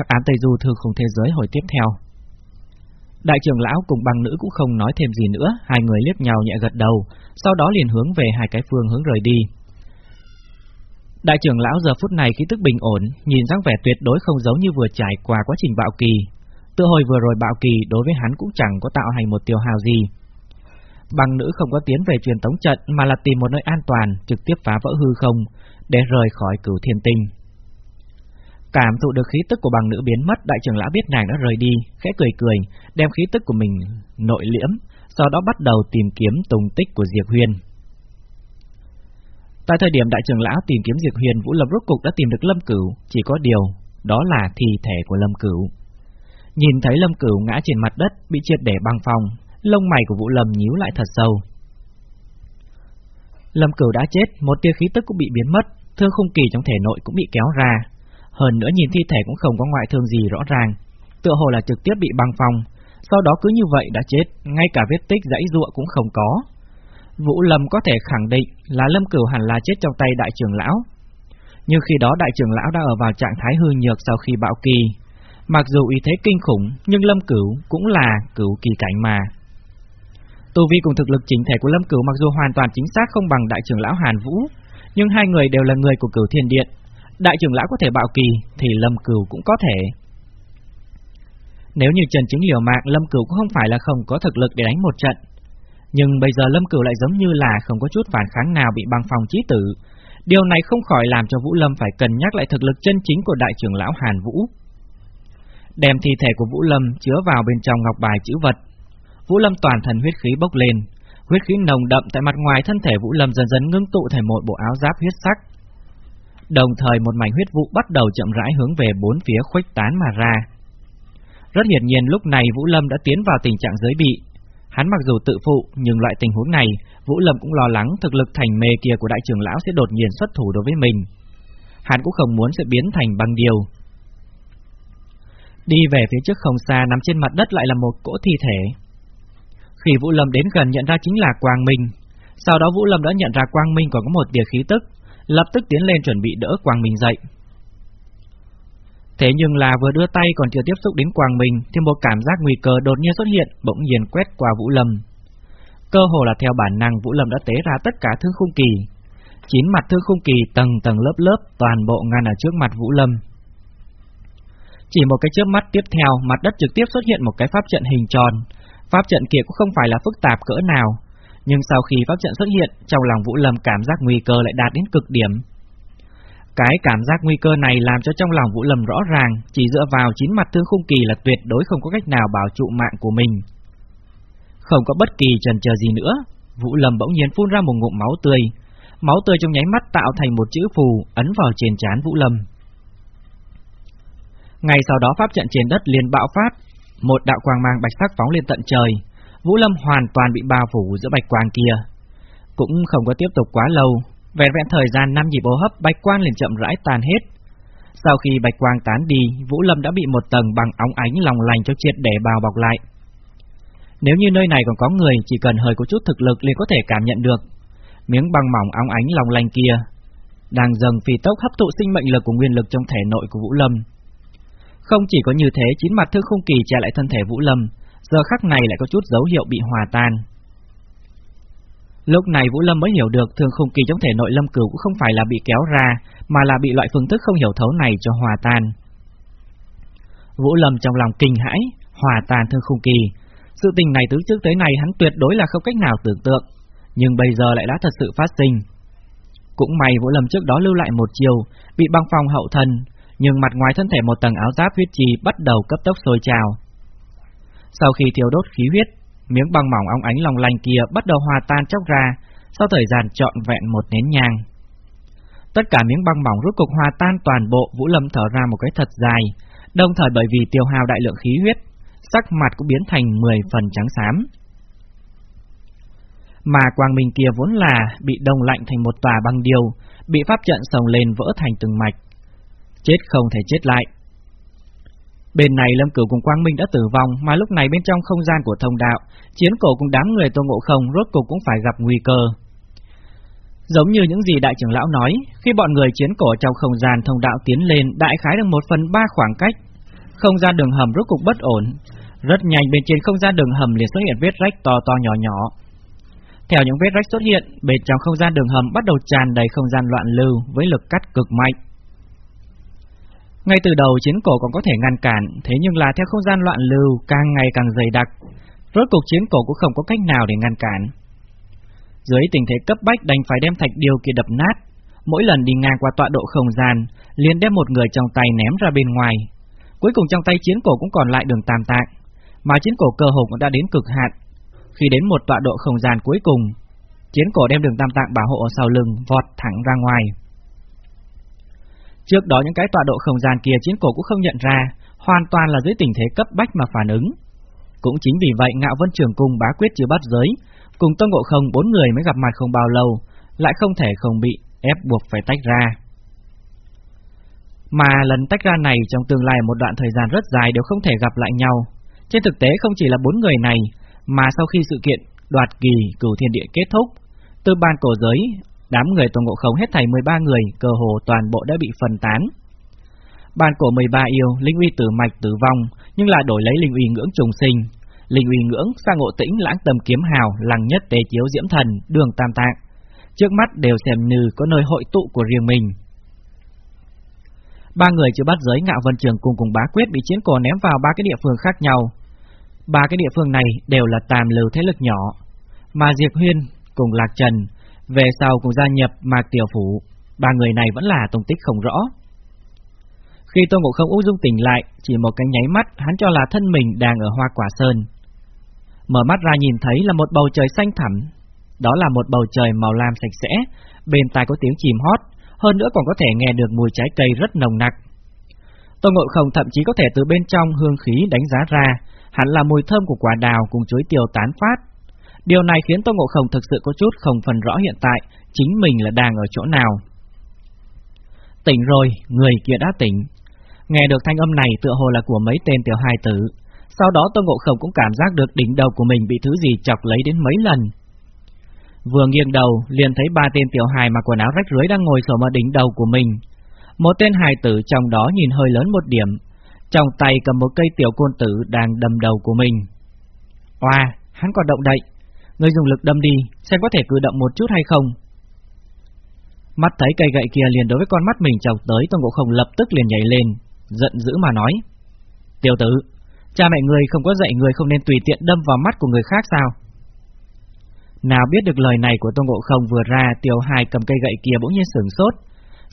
Hắc án Tây Du thư không thế giới hồi tiếp theo. Đại trưởng lão cùng băng nữ cũng không nói thêm gì nữa, hai người liếc nhau nhẹ gật đầu, sau đó liền hướng về hai cái phương hướng rời đi. Đại trưởng lão giờ phút này khí tức bình ổn, nhìn dáng vẻ tuyệt đối không giống như vừa trải qua quá trình bạo kỳ. Tự hồi vừa rồi bạo kỳ đối với hắn cũng chẳng có tạo thành một tiêu hào gì. Băng nữ không có tiến về truyền tống trận mà là tìm một nơi an toàn, trực tiếp phá vỡ hư không, để rời khỏi cửu thiên tinh. Cảm thụ được khí tức của bằng nữ biến mất, đại trưởng lão biết nàng đã rời đi, khẽ cười cười, đem khí tức của mình nội liễm, sau đó bắt đầu tìm kiếm tung tích của Diệp Huyền. Tại thời điểm đại trưởng lão tìm kiếm Diệp Huyền, Vũ Lâm rốt cục đã tìm được Lâm Cửu, chỉ có điều, đó là thi thể của Lâm Cửu. Nhìn thấy Lâm Cửu ngã trên mặt đất, bị triệt để băng phong, lông mày của Vũ Lâm nhíu lại thật sâu. Lâm Cửu đã chết, một tia khí tức cũng bị biến mất, thương khung kỳ trong thể nội cũng bị kéo ra, hơn nữa nhìn thi thể cũng không có ngoại thương gì rõ ràng, tựa hồ là trực tiếp bị băng phong, sau đó cứ như vậy đã chết, ngay cả vết tích dãy ruộng cũng không có. Vũ Lâm có thể khẳng định là Lâm Cửu hẳn là chết trong tay đại trưởng lão. Nhưng khi đó đại trưởng lão đã ở vào trạng thái hư nhược sau khi bạo kỳ. Mặc dù ý thế kinh khủng, nhưng Lâm Cửu cũng là cửu kỳ cảnh mà. Tu vi cùng thực lực chính thể của Lâm Cửu mặc dù hoàn toàn chính xác không bằng đại trưởng lão Hàn Vũ, nhưng hai người đều là người của cửu thiên điện, đại trưởng lão có thể bạo kỳ, thì Lâm Cửu cũng có thể. Nếu như Trần Chính liều mạng, Lâm Cửu cũng không phải là không có thực lực để đánh một trận. Nhưng bây giờ Lâm Cửu lại giống như là không có chút phản kháng nào bị băng phòng chí tử. Điều này không khỏi làm cho Vũ Lâm phải cân nhắc lại thực lực chân chính của đại trưởng lão Hàn Vũ. Đem thi thể của Vũ Lâm chứa vào bên trong ngọc bài chữ vật. Vũ Lâm toàn thần huyết khí bốc lên, huyết khí nồng đậm tại mặt ngoài thân thể Vũ Lâm dần dần ngưng tụ thành một bộ áo giáp huyết sắc, Đồng thời một mảnh huyết vụ bắt đầu chậm rãi hướng về bốn phía khuếch tán mà ra. Rất hiển nhiên lúc này Vũ Lâm đã tiến vào tình trạng giới bị. Hắn mặc dù tự phụ, nhưng loại tình huống này, Vũ Lâm cũng lo lắng thực lực thành mê kia của đại trưởng lão sẽ đột nhiên xuất thủ đối với mình. Hắn cũng không muốn sẽ biến thành băng điều. Đi về phía trước không xa nằm trên mặt đất lại là một cỗ thi thể. Khi Vũ Lâm đến gần nhận ra chính là Quang Minh. Sau đó Vũ Lâm đã nhận ra Quang Minh còn có một tia khí tức, lập tức tiến lên chuẩn bị đỡ Quang Minh dậy. Thế nhưng là vừa đưa tay còn chưa tiếp xúc đến Quang Minh thì một cảm giác nguy cơ đột nhiên xuất hiện, bỗng nhiên quét qua Vũ Lâm. Cơ hồ là theo bản năng Vũ Lâm đã tế ra tất cả thương khung kỳ. Chín mặt thương khung kỳ tầng tầng lớp lớp toàn bộ ngăn ở trước mặt Vũ Lâm. Chỉ một cái chớp mắt tiếp theo, mặt đất trực tiếp xuất hiện một cái pháp trận hình tròn. Pháp trận kia cũng không phải là phức tạp cỡ nào, nhưng sau khi pháp trận xuất hiện, trong lòng Vũ Lâm cảm giác nguy cơ lại đạt đến cực điểm. Cái cảm giác nguy cơ này làm cho trong lòng Vũ Lâm rõ ràng, chỉ dựa vào chín mặt thương khung kỳ là tuyệt đối không có cách nào bảo trụ mạng của mình. Không có bất kỳ trần chờ gì nữa, Vũ Lâm bỗng nhiên phun ra một ngụm máu tươi. Máu tươi trong nháy mắt tạo thành một chữ phù ấn vào trên trán Vũ Lâm. Ngay sau đó pháp trận trên đất liền bạo phát, một đạo quang mang bạch sắc phóng lên tận trời, Vũ Lâm hoàn toàn bị bao phủ giữa bạch quang kia. Cũng không có tiếp tục quá lâu, vẹn vẹn thời gian năm nhịp hô hấp bạch quang liền chậm rãi tan hết. Sau khi bạch quang tán đi, Vũ Lâm đã bị một tầng bằng óng ánh lòng lành cho triệt để bao bọc lại. Nếu như nơi này còn có người, chỉ cần hơi có chút thực lực liền có thể cảm nhận được. Miếng băng mỏng óng ánh lòng lành kia đang dần phi tốc hấp thụ sinh mệnh lực của nguyên lực trong thể nội của Vũ Lâm. Không chỉ có như thế, chín mặt thương không kỳ che lại thân thể Vũ Lâm, giờ khắc này lại có chút dấu hiệu bị hòa tan. Lúc này Vũ Lâm mới hiểu được thường khung kỳ trong thể nội Lâm Cửu cũng không phải là bị kéo ra, mà là bị loại phương thức không hiểu thấu này cho hòa tan. Vũ Lâm trong lòng kinh hãi, hòa tan thương khung kỳ. Sự tình này từ trước tới nay hắn tuyệt đối là không cách nào tưởng tượng, nhưng bây giờ lại đã thật sự phát sinh. Cũng may Vũ Lâm trước đó lưu lại một chiều, bị băng phong hậu thân, nhưng mặt ngoài thân thể một tầng áo giáp huyết trì bắt đầu cấp tốc sôi trào, sau khi thiêu đốt khí huyết, miếng băng mỏng óng ánh long lanh kia bắt đầu hòa tan chốc ra, sau thời gian trọn vẹn một nén nhang. Tất cả miếng băng mỏng rút cục hòa tan toàn bộ, Vũ Lâm thở ra một cái thật dài, đồng thời bởi vì tiêu hao đại lượng khí huyết, sắc mặt cũng biến thành 10 phần trắng xám. Mà quang minh kia vốn là bị đông lạnh thành một tòa băng điều, bị pháp trận sồng lên vỡ thành từng mạch. Chết không thể chết lại, Bên này Lâm Cửu cùng Quang Minh đã tử vong, mà lúc này bên trong không gian của thông đạo, chiến cổ cùng đám người Tô Ngộ Không rốt cục cũng phải gặp nguy cơ. Giống như những gì đại trưởng lão nói, khi bọn người chiến cổ trong không gian thông đạo tiến lên đại khái được một phần ba khoảng cách, Không gian đường hầm rốt cục bất ổn, rất nhanh bên trên không gian đường hầm liền xuất hiện vết rách to to nhỏ nhỏ. Theo những vết rách xuất hiện, bên trong không gian đường hầm bắt đầu tràn đầy không gian loạn lưu với lực cắt cực mạnh. Ngay từ đầu chiến cổ còn có thể ngăn cản, thế nhưng là theo không gian loạn lưu càng ngày càng dày đặc, rốt cục chiến cổ cũng không có cách nào để ngăn cản. Dưới tình thế cấp bách đành phải đem thạch điều kia đập nát, mỗi lần đi ngang qua tọa độ không gian, liền đem một người trong tay ném ra bên ngoài. Cuối cùng trong tay chiến cổ cũng còn lại đường tam tạng, mà chiến cổ cơ hồ cũng đã đến cực hạn. Khi đến một tọa độ không gian cuối cùng, chiến cổ đem đường tam tạng bảo hộ ở sau lưng vọt thẳng ra ngoài. Trước đó những cái tọa độ không gian kia chiến cổ cũng không nhận ra, hoàn toàn là dưới tình thế cấp bách mà phản ứng. Cũng chính vì vậy Ngạo Vân Trường Cung bá quyết chưa bắt giới, cùng tông Ngộ Không bốn người mới gặp mặt không bao lâu, lại không thể không bị ép buộc phải tách ra. Mà lần tách ra này trong tương lai một đoạn thời gian rất dài đều không thể gặp lại nhau. Trên thực tế không chỉ là bốn người này, mà sau khi sự kiện đoạt kỳ cửu thiên địa kết thúc, từ ban cổ giới, đám người Tôn Ngộ Không hết thảy 13 người, cơ hồ toàn bộ đã bị phân tán. Bàn cổ 13 yêu, linh uy tử mạch tử vong, nhưng lại đổi lấy linh uy ngưỡng trùng sinh, linh uy ngưỡng sang ngộ tĩnh lãng tầm kiếm hào, lăng nhất tế chiếu diễm thần, đường tam tạng. Trước mắt đều xem như có nơi hội tụ của riêng mình. Ba người chưa bắt giới ngạo vân trường cùng cùng bá quyết bị chiến cổ ném vào ba cái địa phương khác nhau. Ba cái địa phương này đều là tàm lưu thế lực nhỏ, mà Diệp Huyên cùng Lạc Trần về sau cùng gia nhập Mạc Tiểu Phủ, ba người này vẫn là tung tích không rõ. Khi Tô Ngộ Không ung dung tỉnh lại, chỉ một cái nháy mắt hắn cho là thân mình đang ở Hoa Quả Sơn. Mở mắt ra nhìn thấy là một bầu trời xanh thẳm, đó là một bầu trời màu lam sạch sẽ, bên tai có tiếng chìm hót, hơn nữa còn có thể nghe được mùi trái cây rất nồng nặc. Tô Ngộ Không thậm chí có thể từ bên trong hương khí đánh giá ra, hẳn là mùi thơm của quả đào cùng chuối tiêu tán phát. Điều này khiến Tô Ngộ Không thực sự có chút không phần rõ hiện tại chính mình là đang ở chỗ nào. Tỉnh rồi, người kia đã tỉnh. Nghe được thanh âm này tựa hồ là của mấy tên tiểu hài tử. Sau đó Tô Ngộ Không cũng cảm giác được đỉnh đầu của mình bị thứ gì chọc lấy đến mấy lần. Vừa nghiêng đầu, liền thấy ba tên tiểu hài mặc quần áo rách rưới đang ngồi xổm ở đỉnh đầu của mình. Một tên hài tử trong đó nhìn hơi lớn một điểm, trong tay cầm một cây tiểu côn tử đang đâm đầu của mình. Oa, hắn còn động đậy. Ngươi dùng lực đâm đi, xem có thể cử động một chút hay không. Mắt thấy cây gậy kia liền đối với con mắt mình chọc tới, Tôn Ngộ Không lập tức liền nhảy lên, giận dữ mà nói. Tiểu tử, cha mẹ người không có dạy người không nên tùy tiện đâm vào mắt của người khác sao? Nào biết được lời này của Tôn Ngộ Không vừa ra, tiểu hài cầm cây gậy kia bỗng nhiên sửng sốt.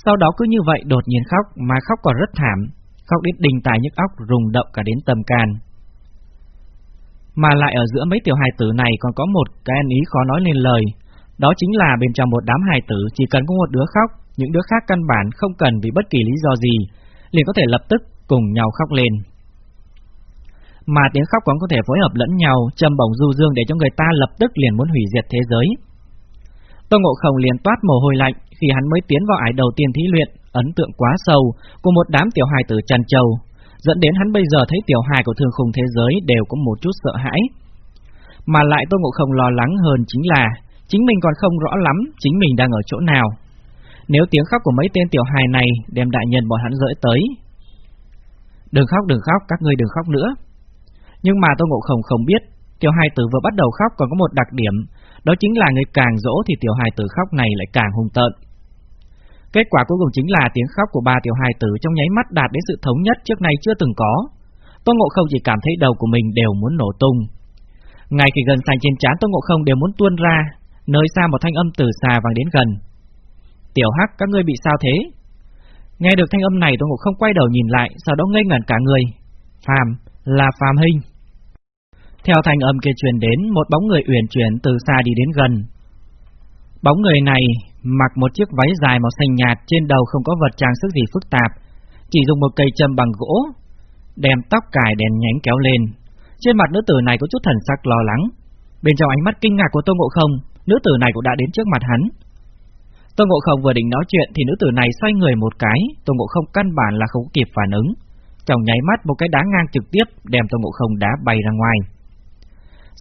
Sau đó cứ như vậy đột nhiên khóc, mà khóc còn rất thảm, khóc đến đình tài nhức óc rùng động cả đến tầm can. Mà lại ở giữa mấy tiểu hài tử này còn có một cái ăn ý khó nói lên lời, đó chính là bên trong một đám hài tử chỉ cần có một đứa khóc, những đứa khác căn bản không cần vì bất kỳ lý do gì, liền có thể lập tức cùng nhau khóc lên. Mà tiếng khóc còn có thể phối hợp lẫn nhau, châm bổng du dương để cho người ta lập tức liền muốn hủy diệt thế giới. Tô Ngộ Không liền toát mồ hôi lạnh khi hắn mới tiến vào ải đầu tiên thí luyện, ấn tượng quá sâu của một đám tiểu hài tử trần trầu, dẫn đến hắn bây giờ thấy tiểu hài của thường khung thế giới đều có một chút sợ hãi. Mà lại Tô Ngộ Không lo lắng hơn chính là chính mình còn không rõ lắm chính mình đang ở chỗ nào. Nếu tiếng khóc của mấy tên tiểu hài này đem đại nhân bọn hắn rỡi tới. Đừng khóc, đừng khóc, các ngươi đừng khóc nữa. Nhưng mà Tô Ngộ Không không biết, tiểu hài tử vừa bắt đầu khóc còn có một đặc điểm, đó chính là người càng dỗ thì tiểu hài tử khóc này lại càng hung tợn. Kết quả cuối cùng chính là tiếng khóc của ba tiểu hài tử trong nháy mắt đạt đến sự thống nhất trước nay chưa từng có. Tô Ngộ Không chỉ cảm thấy đầu của mình đều muốn nổ tung. Ngay khi gần thành trên trán Tô Ngộ Không đều muốn tuôn ra, nơi xa một thanh âm từ xa vang đến gần. Tiểu Hắc, các ngươi bị sao thế? Nghe được thanh âm này Tô Ngộ Không quay đầu nhìn lại, sau đó ngây ngẩn cả người. Phàm, là Phàm Hinh. Theo thanh âm kia truyền đến, một bóng người uyển chuyển từ xa đi đến gần. Bóng người này mặc một chiếc váy dài màu xanh nhạt, trên đầu không có vật trang sức gì phức tạp, chỉ dùng một cây châm bằng gỗ, đem tóc cài đèn nhánh kéo lên. Trên mặt nữ tử này có chút thần sắc lo lắng. Bên trong ánh mắt kinh ngạc của Tô Ngộ Không, nữ tử này cũng đã đến trước mặt hắn. Tô Ngộ Không vừa định nói chuyện thì nữ tử này xoay người một cái, Tô Ngộ Không căn bản là không kịp phản ứng. Trong nháy mắt một cái đá ngang trực tiếp đem Tô Ngộ Không đá bay ra ngoài.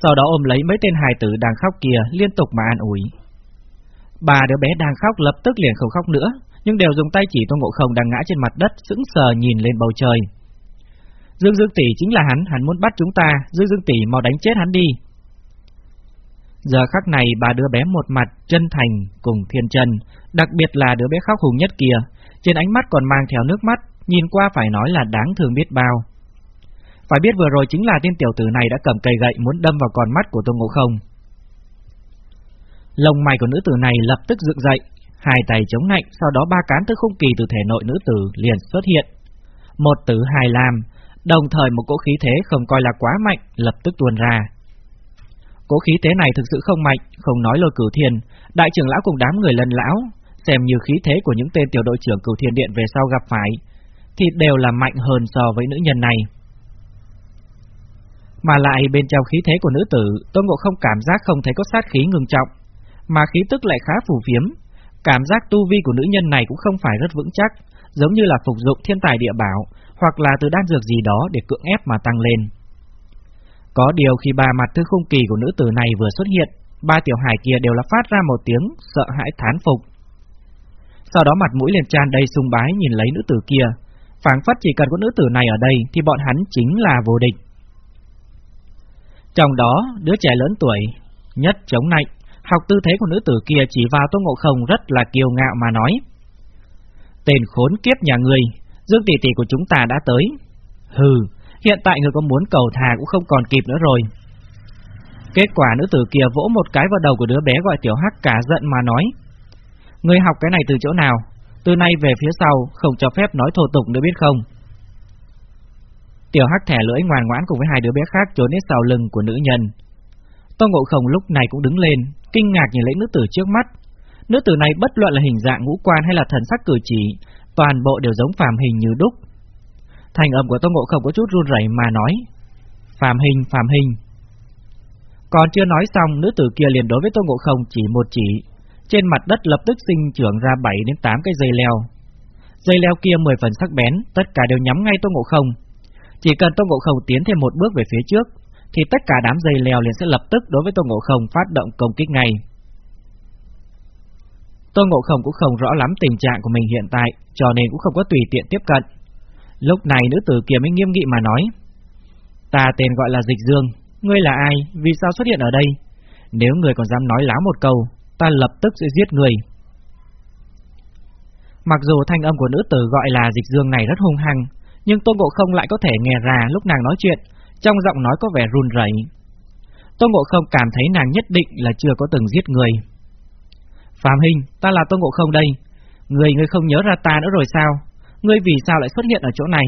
Sau đó ôm lấy mấy tên hài tử đang khóc kia liên tục mà an ủi. Ba đứa bé đang khóc lập tức liền không khóc nữa, nhưng đều dùng tay chỉ Tô Ngộ Không đang ngã trên mặt đất sững sờ nhìn lên bầu trời. Dương Dương Tỷ chính là hắn, hắn muốn bắt chúng ta, Dương Dương Tỷ mau đánh chết hắn đi. Giờ khắc này ba đứa bé một mặt chân thành cùng thiên chân, đặc biệt là đứa bé khóc hùng nhất kia, trên ánh mắt còn mang theo nước mắt, nhìn qua phải nói là đáng thương biết bao. Phải biết vừa rồi chính là tên tiểu tử này đã cầm cây gậy muốn đâm vào con mắt của Tôn Ngộ Không. Lông mày của nữ tử này lập tức dựng dậy, hai tay chống nạnh, sau đó ba cán tứ không kỳ từ thể nội nữ tử liền xuất hiện. Một tử hài làm, đồng thời một cỗ khí thế không coi là quá mạnh, lập tức tuôn ra. Cỗ khí thế này thực sự không mạnh, không nói lôi cửu thiên, đại trưởng lão cùng đám người lân lão, xem như khí thế của những tên tiểu đội trưởng cửu thiên điện về sau gặp phải, thì đều là mạnh hơn so với nữ nhân này. Mà lại bên trong khí thế của nữ tử, Tôn Ngộ không cảm giác không thấy có sát khí ngừng trọng, mà khí tức lại khá phù phiếm. Cảm giác tu vi của nữ nhân này cũng không phải rất vững chắc, giống như là phục dụng thiên tài địa bảo, hoặc là từ đan dược gì đó để cưỡng ép mà tăng lên. Có điều khi ba mặt thư khung kỳ của nữ tử này vừa xuất hiện, ba tiểu hải kia đều là phát ra một tiếng sợ hãi thán phục. Sau đó mặt mũi liền tràn đầy sung bái nhìn lấy nữ tử kia, phảng phất chỉ cần có nữ tử này ở đây thì bọn hắn chính là vô địch. Trong đó, đứa trẻ lớn tuổi, nhất chống nạnh, học tư thế của nữ tử kia chỉ vào Tô Ngộ Không rất là kiêu ngạo mà nói. Tên khốn kiếp nhà người, Dương tỷ tỷ của chúng ta đã tới. Hừ, hiện tại người có muốn cầu thà cũng không còn kịp nữa rồi. Kết quả nữ tử kia vỗ một cái vào đầu của đứa bé gọi tiểu hắc cả giận mà nói. Người học cái này từ chỗ nào? Từ nay về phía sau, không cho phép nói thô tục nữa biết không? Tiểu hắc thẻ lưỡi ngoan ngoãn cùng với hai đứa bé khác trốn đến sau lưng của nữ nhân. Tô Ngộ Không lúc này cũng đứng lên, kinh ngạc nhìn lấy nữ tử trước mắt. Nữ tử này bất luận là hình dạng ngũ quan hay là thần sắc cử chỉ, toàn bộ đều giống phàm hình như đúc. Thành âm của Tô Ngộ Không có chút run rẩy mà nói, phàm hình, phàm hình. Còn chưa nói xong, nữ tử kia liền đối với Tô Ngộ Không chỉ một chỉ, trên mặt đất lập tức sinh trưởng ra 7 đến 8 cái dây leo. Dây leo kia 10 phần sắc bén, tất cả đều nhắm ngay Tô Ngộ Không. Chỉ cần Tô Ngộ Không tiến thêm một bước về phía trước, thì tất cả đám dây leo liền sẽ lập tức đối với Tô Ngộ Không phát động công kích ngay. Tô Ngộ Không cũng không rõ lắm tình trạng của mình hiện tại, cho nên cũng không có tùy tiện tiếp cận. Lúc này nữ tử kia mới nghiêm nghị mà nói, Ta tên gọi là Dịch Dương, ngươi là ai, vì sao xuất hiện ở đây? Nếu người còn dám nói láo một câu, ta lập tức sẽ giết người. Mặc dù thanh âm của nữ tử gọi là Dịch Dương này rất hung hăng, nhưng Tô Ngộ Không lại có thể nghe ra lúc nàng nói chuyện, trong giọng nói có vẻ run rẩy. Tô Ngộ Không cảm thấy nàng nhất định là chưa có từng giết người. Phạm Hình, ta là Tô Ngộ Không đây. Người ngươi không nhớ ra ta nữa rồi sao? Ngươi vì sao lại xuất hiện ở chỗ này?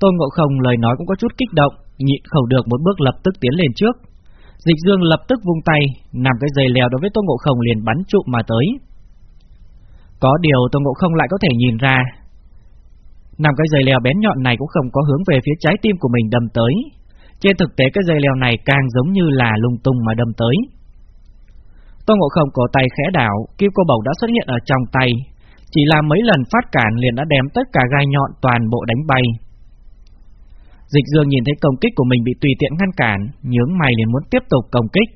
Tô Ngộ Không lời nói cũng có chút kích động, nhịn khẩu được một bước lập tức tiến lên trước. Dịch Dương lập tức vung tay, nằm cái dây leo đối với Tô Ngộ Không liền bắn trụ mà tới. Có điều Tô Ngộ Không lại có thể nhìn ra, năm cái dây leo bén nhọn này cũng không có hướng về phía trái tim của mình đâm tới. Trên thực tế cái dây leo này càng giống như là lung tung mà đâm tới. Tô Ngộ Không cổ tay khẽ đảo, kim cô bổng đã xuất hiện ở trong tay, chỉ là mấy lần phát cản liền đã đem tất cả gai nhọn toàn bộ đánh bay. Dịch Dương nhìn thấy công kích của mình bị tùy tiện ngăn cản, nhướng mày liền muốn tiếp tục công kích.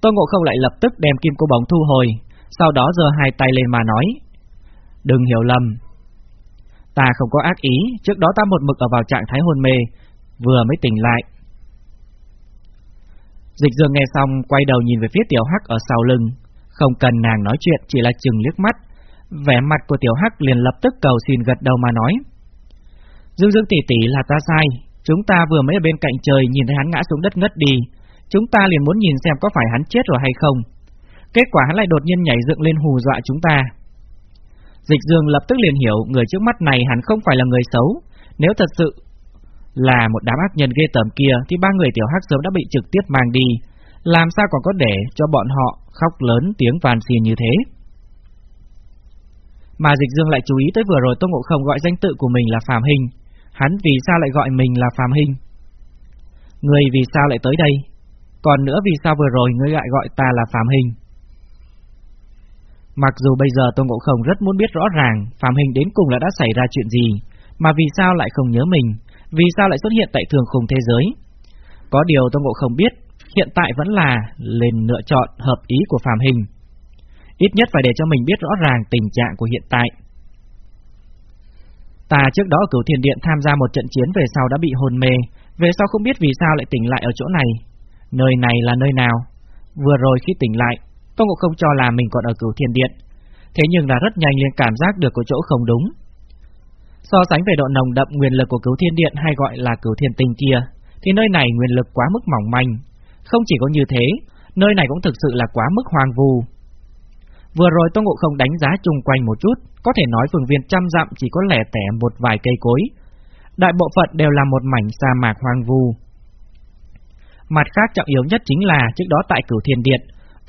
Tô Ngộ Không lại lập tức đem kim cô bóng thu hồi, sau đó giơ hai tay lên mà nói: "Đừng hiểu lầm, ta không có ác ý, trước đó ta một mực ở vào trạng thái hôn mê, vừa mới tỉnh lại." Dịch Dương nghe xong quay đầu nhìn về phía Tiểu Hắc ở sau lưng, không cần nàng nói chuyện, chỉ là chừng liếc mắt, vẻ mặt của Tiểu Hắc liền lập tức cầu xin gật đầu mà nói: Dương Dương tỷ tỷ là ta sai, chúng ta vừa mới ở bên cạnh trời nhìn thấy hắn ngã xuống đất ngất đi, chúng ta liền muốn nhìn xem có phải hắn chết rồi hay không. Kết quả hắn lại đột nhiên nhảy dựng lên hù dọa chúng ta. Dịch Dương lập tức liền hiểu người trước mắt này hẳn không phải là người xấu, nếu thật sự là một đám ác nhân ghê tởm kia thì ba người tiểu hắc sớm đã bị trực tiếp mang đi, làm sao còn có để cho bọn họ khóc lớn tiếng van xin như thế. Mà Dịch Dương lại chú ý tới vừa rồi Tô Ngộ Không gọi danh tự của mình là Phạm Hình, Hắn vì sao lại gọi mình là Phạm hình? Người vì sao lại tới đây? Còn nữa vì sao vừa rồi ngươi lại gọi ta là Phạm hình? Mặc dù bây giờ Tôn Ngộ Không rất muốn biết rõ ràng phạm hình đến cùng là đã xảy ra chuyện gì, mà vì sao lại không nhớ mình, vì sao lại xuất hiện tại thường khung thế giới. Có điều Tôn Ngộ Không biết, hiện tại vẫn là lên lựa chọn hợp ý của phạm hình. Ít nhất phải để cho mình biết rõ ràng tình trạng của hiện tại. Ta trước đó ở cửu thiền điện tham gia một trận chiến về sau đã bị hồn mê, về sau không biết vì sao lại tỉnh lại ở chỗ này. Nơi này là nơi nào? Vừa rồi khi tỉnh lại, tôn Ngộ không cho là mình còn ở cửu thiền điện, thế nhưng là rất nhanh liền cảm giác được có chỗ không đúng. So sánh về độ nồng đậm nguyên lực của cửu thiên điện hay gọi là cửu thiên tinh kia, thì nơi này nguyên lực quá mức mỏng manh. Không chỉ có như thế, nơi này cũng thực sự là quá mức hoang vu. Vừa rồi Tô Ngộ không đánh giá chung quanh một chút, có thể nói phường viên trăm dặm chỉ có lẻ tẻ một vài cây cối. Đại bộ phận đều là một mảnh sa mạc hoang vu. Mặt khác trọng yếu nhất chính là trước đó tại cửu thiên điện,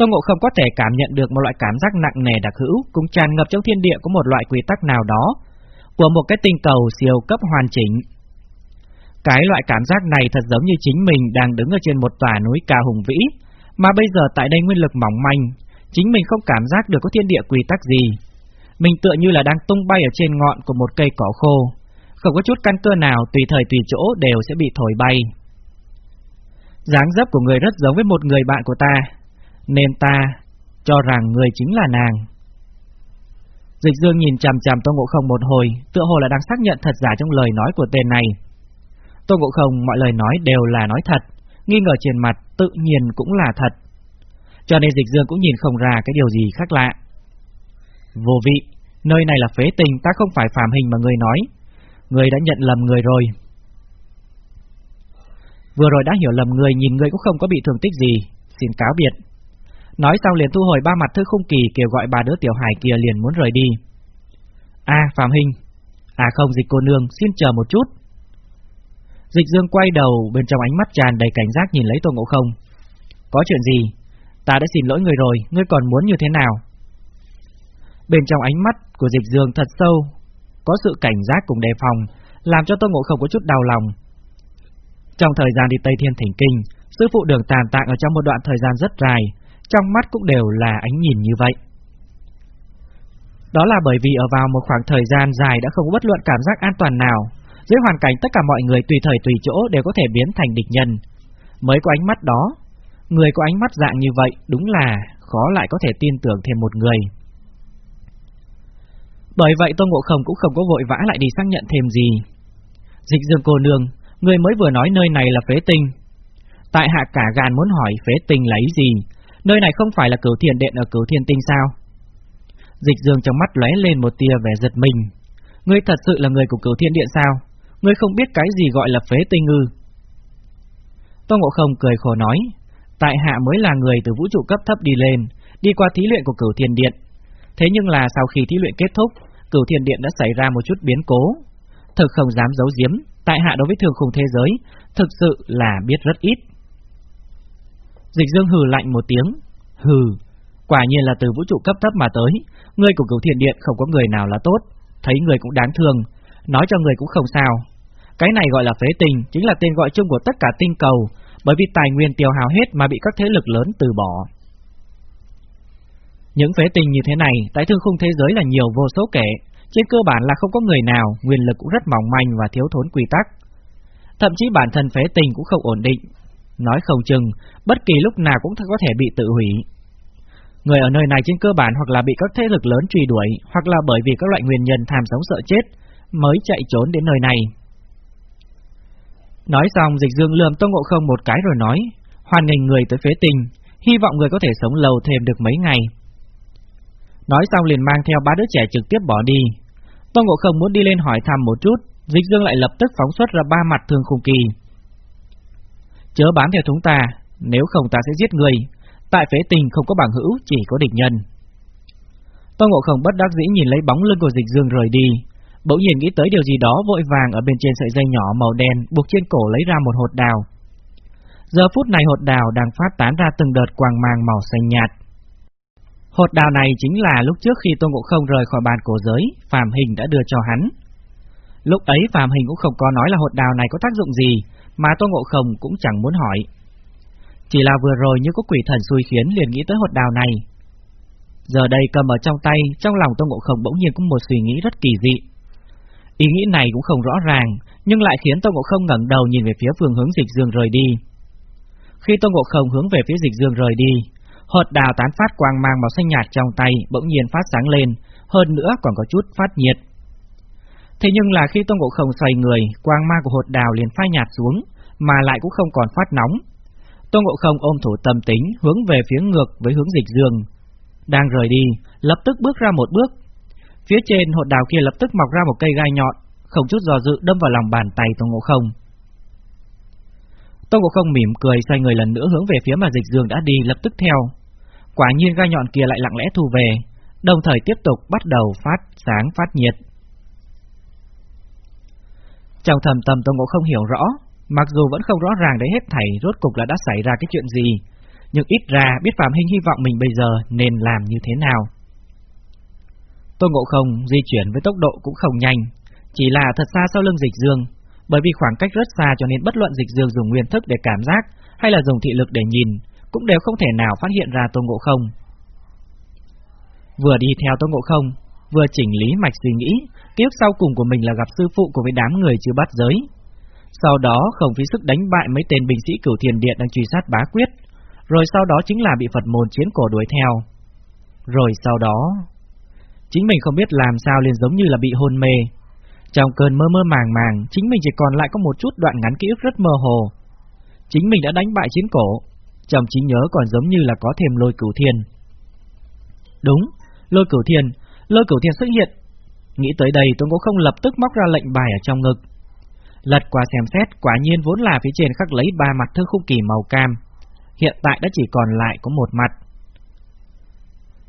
Tô Ngộ không có thể cảm nhận được một loại cảm giác nặng nề đặc hữu, cũng tràn ngập trong thiên địa có một loại quy tắc nào đó, của một cái tinh cầu siêu cấp hoàn chỉnh. Cái loại cảm giác này thật giống như chính mình đang đứng ở trên một tòa núi cao hùng vĩ, mà bây giờ tại đây nguyên lực mỏng manh, chính mình không cảm giác được có thiên địa quy tắc gì. Mình tựa như là đang tung bay ở trên ngọn của một cây cỏ khô, không có chút căn cơ nào tùy thời tùy chỗ đều sẽ bị thổi bay. dáng dấp của người rất giống với một người bạn của ta, nên ta cho rằng người chính là nàng. Dịch Dương nhìn chằm chằm Tô Ngộ Không một hồi, tựa hồ là đang xác nhận thật giả trong lời nói của tên này. Tô Ngộ Không mọi lời nói đều là nói thật, nghi ngờ trên mặt tự nhiên cũng là thật. Cho nên Dịch Dương cũng nhìn không ra cái điều gì khác lạ. Vô vị, nơi này là phế tình, ta không phải phàm hình mà người nói. Người đã nhận lầm người rồi. Vừa rồi đã hiểu lầm người, nhìn người cũng không có bị thương tích gì, xin cáo biệt. Nói xong liền thu hồi ba mặt thư khung kỳ kêu gọi ba đứa tiểu hải kia liền muốn rời đi. A, à, Phạm Hình. À không, dịch cô nương, xin chờ một chút. Dịch dương quay đầu bên trong ánh mắt tràn đầy cảnh giác nhìn lấy Tô Ngộ Không. Có chuyện gì? Ta đã xin lỗi người rồi, ngươi còn muốn như thế nào? Bên trong ánh mắt của dịch dương thật sâu, có sự cảnh giác cùng đề phòng, làm cho Tô Ngộ Không có chút đau lòng. Trong thời gian đi Tây Thiên Thỉnh Kinh, sư phụ đường tàn tạng ở trong một đoạn thời gian rất dài, trong mắt cũng đều là ánh nhìn như vậy. Đó là bởi vì ở vào một khoảng thời gian dài đã không có bất luận cảm giác an toàn nào, dưới hoàn cảnh tất cả mọi người tùy thời tùy chỗ đều có thể biến thành địch nhân. Mới có ánh mắt đó, người có ánh mắt dạng như vậy đúng là khó lại có thể tin tưởng thêm một người. Bởi vậy Tô Ngộ Không cũng không có vội vã lại đi xác nhận thêm gì. Dịch dương cô nương, người mới vừa nói nơi này là phế tinh. Tại hạ cả gan muốn hỏi phế tinh là ý gì, Nơi này không phải là cửu thiền điện ở cửu thiên tinh sao? Dịch dương trong mắt lóe lên một tia vẻ giật mình. Ngươi thật sự là người của cửu thiên điện sao? Ngươi không biết cái gì gọi là phế tinh ngư. Tô Ngộ Không cười khổ nói, tại hạ mới là người từ vũ trụ cấp thấp đi lên, đi qua thí luyện của cửu thiên điện. Thế nhưng là sau khi thí luyện kết thúc, cửu thiên điện đã xảy ra một chút biến cố. Thực không dám giấu giếm, tại hạ đối với thường khung thế giới, thực sự là biết rất ít. Dịch dương hừ lạnh một tiếng. Hừ, quả nhiên là từ vũ trụ cấp thấp mà tới, người của cửu thiền điện không có người nào là tốt, thấy người cũng đáng thương, nói cho người cũng không sao. Cái này gọi là phế tình, chính là tên gọi chung của tất cả tinh cầu, bởi vì tài nguyên tiêu hao hết mà bị các thế lực lớn từ bỏ. Những phế tình như thế này, tại thương khung thế giới là nhiều vô số kể, trên cơ bản là không có người nào, nguyên lực cũng rất mỏng manh và thiếu thốn quy tắc. Thậm chí bản thân phế tình cũng không ổn định, nói không chừng, bất kỳ lúc nào cũng có thể bị tự hủy. Người ở nơi này trên cơ bản hoặc là bị các thế lực lớn truy đuổi, hoặc là bởi vì các loại nguyên nhân tham sống sợ chết, mới chạy trốn đến nơi này. Nói xong, dịch dương lườm Tô Ngộ Không một cái rồi nói, hoan nghênh người tới phế tình, hy vọng người có thể sống lâu thêm được mấy ngày. Nói xong liền mang theo ba đứa trẻ trực tiếp bỏ đi. Tô Ngộ Không muốn đi lên hỏi thăm một chút, dịch dương lại lập tức phóng xuất ra ba mặt thương khung kỳ. Chớ bán theo chúng ta, nếu không ta sẽ giết người. Tại phế tình không có bằng hữu, chỉ có địch nhân. Tô Ngộ Không bất đắc dĩ nhìn lấy bóng lưng của Dịch Dương rời đi, bỗng nhiên nghĩ tới điều gì đó vội vàng ở bên trên sợi dây nhỏ màu đen buộc trên cổ lấy ra một hột đào. Giờ phút này hột đào đang phát tán ra từng đợt quang mang màu xanh nhạt. Hột đào này chính là lúc trước khi Tô Ngộ Không rời khỏi bàn cổ giới, Phạm Hình đã đưa cho hắn. Lúc ấy Phạm Hình cũng không có nói là hột đào này có tác dụng gì, mà Tô Ngộ Không cũng chẳng muốn hỏi. Chỉ là vừa rồi như có quỷ thần xui khiến liền nghĩ tới hột đào này. Giờ đây cầm ở trong tay, trong lòng Tô Ngộ Không bỗng nhiên có một suy nghĩ rất kỳ dị. Ý nghĩ này cũng không rõ ràng, nhưng lại khiến Tô Ngộ Không ngẩng đầu nhìn về phía phương hướng dịch dương rời đi. Khi Tô Ngộ Không hướng về phía dịch dương rời đi, hột đào tán phát quang mang màu xanh nhạt trong tay bỗng nhiên phát sáng lên, hơn nữa còn có chút phát nhiệt. Thế nhưng là khi Tôn Ngộ Không xoay người, quang ma của hột đào liền phai nhạt xuống, mà lại cũng không còn phát nóng. Tôn Ngộ Không ôm thủ tâm tính, hướng về phía ngược với hướng dịch dương. Đang rời đi, lập tức bước ra một bước. Phía trên hột đào kia lập tức mọc ra một cây gai nhọn, không chút do dự đâm vào lòng bàn tay Tôn Ngộ Không. Tôn Ngộ Không mỉm cười xoay người lần nữa hướng về phía mà dịch dương đã đi lập tức theo. Quả nhiên gai nhọn kia lại lặng lẽ thu về, đồng thời tiếp tục bắt đầu phát sáng phát nhiệt. Trong thầm tâm Tôn Ngộ không hiểu rõ, mặc dù vẫn không rõ ràng đấy hết thảy rốt cục là đã xảy ra cái chuyện gì, nhưng ít ra biết Phạm Hình hy vọng mình bây giờ nên làm như thế nào. Tôn Ngộ không di chuyển với tốc độ cũng không nhanh, chỉ là thật xa sau lưng dịch dương, bởi vì khoảng cách rất xa cho nên bất luận dịch dương dùng nguyên thức để cảm giác hay là dùng thị lực để nhìn, cũng đều không thể nào phát hiện ra Tôn Ngộ không. Vừa đi theo Tôn Ngộ không, vừa chỉnh lý mạch suy nghĩ, Kiếp sau cùng của mình là gặp sư phụ của với đám người chưa bắt giới. Sau đó không phí sức đánh bại mấy tên binh sĩ cửu thiền điện đang truy sát bá quyết, rồi sau đó chính là bị Phật môn chiến cổ đuổi theo. Rồi sau đó, chính mình không biết làm sao liền giống như là bị hôn mê. Trong cơn mơ mơ màng màng, chính mình chỉ còn lại có một chút đoạn ngắn ký ức rất mơ hồ. Chính mình đã đánh bại chiến cổ, trong trí nhớ còn giống như là có thêm lôi cửu thiên. Đúng, lôi cửu thiên, lôi cửu thiên xuất hiện Nghĩ tới đây tôi cũng Không lập tức móc ra lệnh bài ở trong ngực. Lật qua xem xét, quả nhiên vốn là phía trên khắc lấy ba mặt thư khung kỳ màu cam. Hiện tại đã chỉ còn lại có một mặt.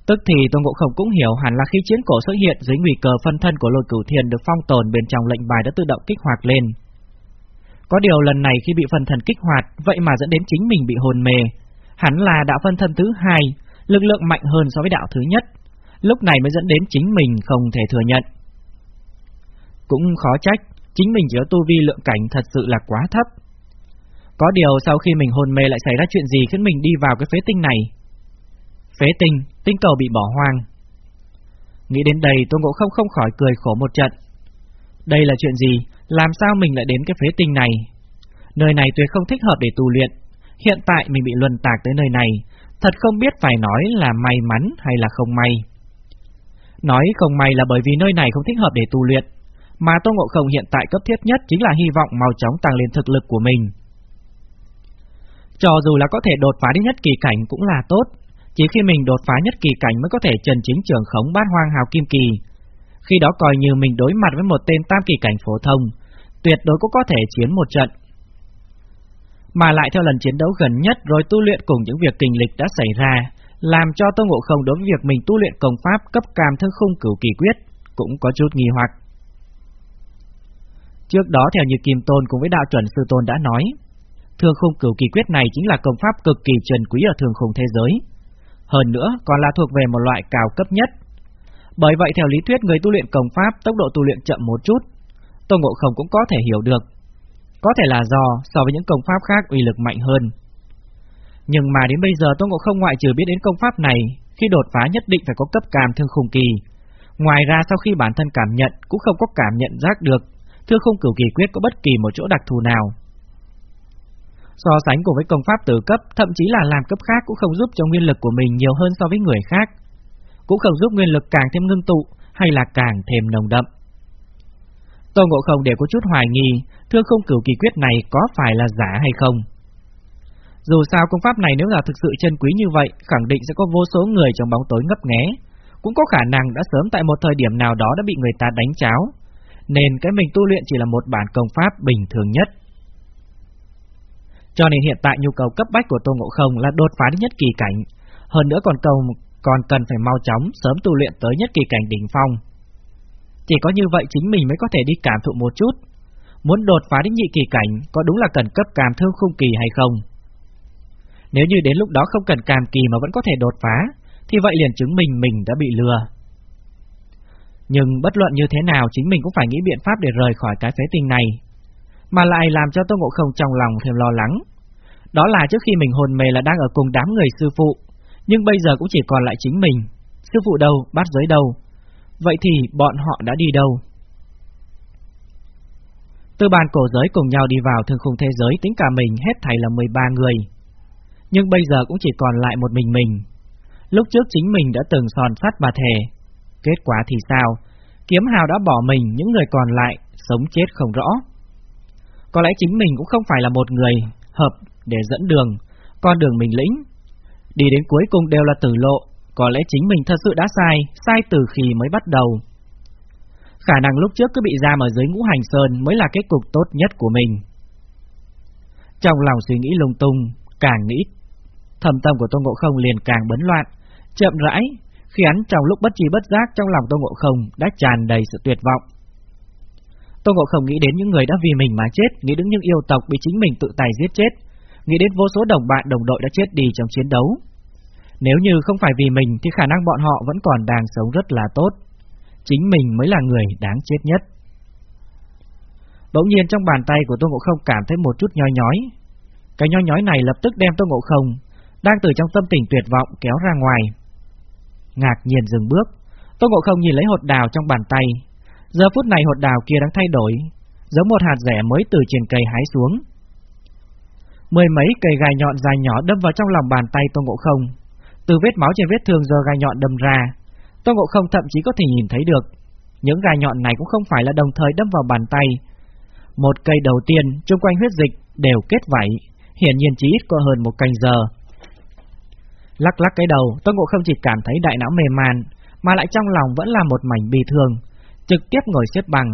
Tức thì Tôn Ngộ Không cũng hiểu hẳn là khi chiến cổ xuất hiện dưới nguy cơ phân thân của lôi cửu thiên được phong tồn bên trong lệnh bài đã tự động kích hoạt lên. Có điều lần này khi bị phân thân kích hoạt, vậy mà dẫn đến chính mình bị hồn mề, Hắn là đạo phân thân thứ hai, lực lượng mạnh hơn so với đạo thứ nhất, lúc này mới dẫn đến chính mình không thể thừa nhận. Cũng khó trách, chính mình chỉ có tu vi lượng cảnh thật sự là quá thấp. Có điều sau khi mình hôn mê lại xảy ra chuyện gì khiến mình đi vào cái phế tinh này? Phế tinh, tinh cầu bị bỏ hoang. Nghĩ đến đây Tô Ngộ không không khỏi cười khổ một trận. Đây là chuyện gì? Làm sao mình lại đến cái phế tinh này? Nơi này tuyệt không thích hợp để tu luyện. Hiện tại mình bị luân tạc tới nơi này, thật không biết phải nói là may mắn hay là không may. Nói không may là bởi vì nơi này không thích hợp để tu luyện, mà Tô Ngộ Không hiện tại cấp thiết nhất chính là hy vọng mau chóng tăng lên thực lực của mình. Cho dù là có thể đột phá đến nhất kỳ cảnh cũng là tốt, chỉ khi mình đột phá nhất kỳ cảnh mới có thể trần chính trường khống bát hoang hào kim kỳ. Khi đó coi như mình đối mặt với một tên tam kỳ cảnh phổ thông, tuyệt đối cũng có thể chiến một trận. Mà lại theo lần chiến đấu gần nhất rồi tu luyện cùng những việc kinh lịch đã xảy ra, làm cho Tô Ngộ Không đối với việc mình tu luyện công pháp cấp cam thương khung cửu kỳ quyết cũng có chút nghi hoặc. Trước đó theo như Kim Tôn cùng với đạo chuẩn sư Tôn đã nói, thương khung cửu kỳ quyết này chính là công pháp cực kỳ trần quý ở thương khung thế giới. Hơn nữa còn là thuộc về một loại cao cấp nhất. Bởi vậy theo lý thuyết người tu luyện công pháp tốc độ tu luyện chậm một chút, Tô Ngộ Không cũng có thể hiểu được. Có thể là do so với những công pháp khác uy lực mạnh hơn. Nhưng mà đến bây giờ Tô Ngộ Không ngoại trừ biết đến công pháp này, khi đột phá nhất định phải có cấp cảm thương khung kỳ. Ngoài ra sau khi bản thân cảm nhận cũng không có cảm nhận giác được thương khung cửu kỳ quyết có bất kỳ một chỗ đặc thù nào. So sánh cùng với công pháp tử cấp, thậm chí là làm cấp khác cũng không giúp cho nguyên lực của mình nhiều hơn so với người khác. Cũng không giúp nguyên lực càng thêm ngưng tụ hay là càng thêm nồng đậm. Tô Ngộ Không đều có chút hoài nghi, thương không cửu kỳ quyết này có phải là giả hay không. Dù sao công pháp này nếu là thực sự chân quý như vậy, khẳng định sẽ có vô số người trong bóng tối ngấp nghé, cũng có khả năng đã sớm tại một thời điểm nào đó đã bị người ta đánh cháo, nên cái mình tu luyện chỉ là một bản công pháp bình thường nhất. Cho nên hiện tại nhu cầu cấp bách của Tô Ngộ Không là đột phá đến nhất kỳ cảnh, hơn nữa còn cầu còn cần phải mau chóng sớm tu luyện tới nhất kỳ cảnh đỉnh phong. Chỉ có như vậy chính mình mới có thể đi cảm thụ một chút. Muốn đột phá đến nhị kỳ cảnh có đúng là cần cấp cảm thương khung kỳ hay không? Nếu như đến lúc đó không cần càm kỳ mà vẫn có thể đột phá, thì vậy liền chứng minh mình đã bị lừa. Nhưng bất luận như thế nào chính mình cũng phải nghĩ biện pháp để rời khỏi cái phế tình này. Mà lại làm cho Tô Ngộ Không trong lòng thêm lo lắng. Đó là trước khi mình hồn mê là đang ở cùng đám người sư phụ, nhưng bây giờ cũng chỉ còn lại chính mình. Sư phụ đâu, bát giới đâu. Vậy thì bọn họ đã đi đâu? Từ bàn cổ giới cùng nhau đi vào thương khung thế giới tính cả mình hết thảy là 13 người nhưng bây giờ cũng chỉ còn lại một mình mình. Lúc trước chính mình đã từng sòn sắt mà thề, kết quả thì sao? Kiếm hào đã bỏ mình, những người còn lại sống chết không rõ. Có lẽ chính mình cũng không phải là một người hợp để dẫn đường, con đường mình lĩnh. Đi đến cuối cùng đều là tử lộ, có lẽ chính mình thật sự đã sai, sai từ khi mới bắt đầu. Khả năng lúc trước cứ bị giam ở dưới ngũ hành sơn mới là kết cục tốt nhất của mình. Trong lòng suy nghĩ lung tung, càng nghĩ, thầm tâm của Tôn Ngộ Không liền càng bấn loạn, chậm rãi, khi trong lúc bất trí bất giác trong lòng Tôn Ngộ Không đã tràn đầy sự tuyệt vọng. Tôn Ngộ Không nghĩ đến những người đã vì mình mà chết, nghĩ đến những yêu tộc bị chính mình tự tài giết chết, nghĩ đến vô số đồng bạn đồng đội đã chết đi trong chiến đấu. Nếu như không phải vì mình thì khả năng bọn họ vẫn còn đang sống rất là tốt. Chính mình mới là người đáng chết nhất. Bỗng nhiên trong bàn tay của Tôn Ngộ Không cảm thấy một chút nhói nhói. Cái nhói nhói này lập tức đem Tôn Ngộ Không đang từ trong tâm tình tuyệt vọng kéo ra ngoài. Ngạc nhiên dừng bước, Tôn Ngộ Không nhìn lấy hột đào trong bàn tay. Giờ phút này hột đào kia đang thay đổi, giống một hạt rẻ mới từ trên cây hái xuống. Mười mấy cây gai nhọn dài nhỏ đâm vào trong lòng bàn tay Tôn Ngộ Không. Từ vết máu trên vết thương giờ gai nhọn đâm ra, Tôn Ngộ Không thậm chí có thể nhìn thấy được. Những gai nhọn này cũng không phải là đồng thời đâm vào bàn tay. Một cây đầu tiên, chung quanh huyết dịch đều kết vảy, hiển nhiên chỉ ít có hơn một canh giờ. Lắc lắc cái đầu, Tôn Ngộ Không chỉ cảm thấy đại não mềm màn mà lại trong lòng vẫn là một mảnh bị thương, trực tiếp ngồi xếp bằng.